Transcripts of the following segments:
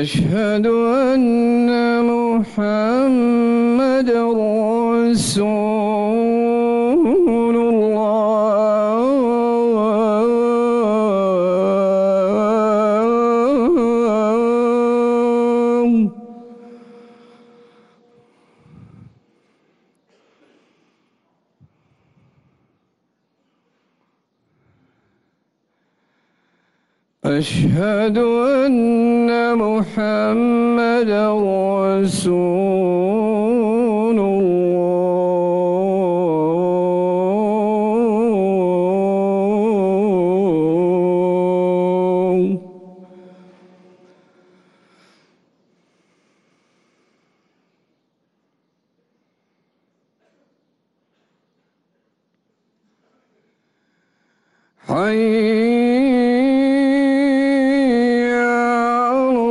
أشهد أن محمد رسول أشهد أن محمد رسول الله. حي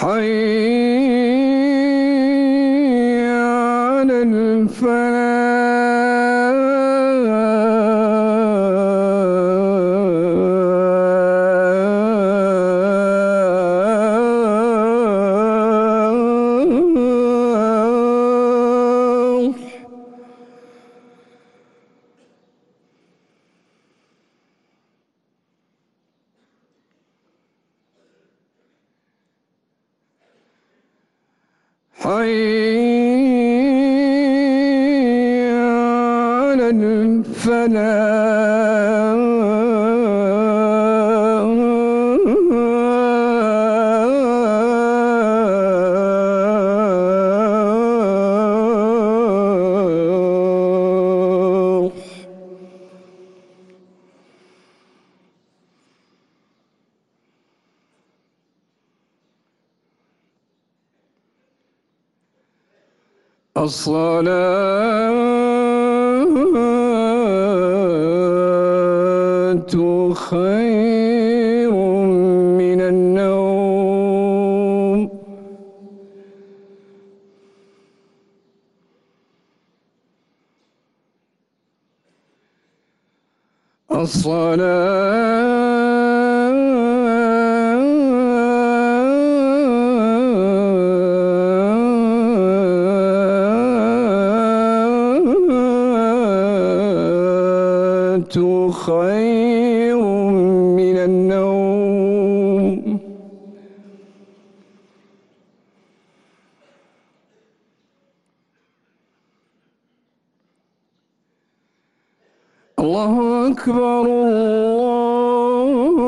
حي حي على الفلاح الصلاة خير من النوم. الصلاة خير من النوم. الله أكبر الله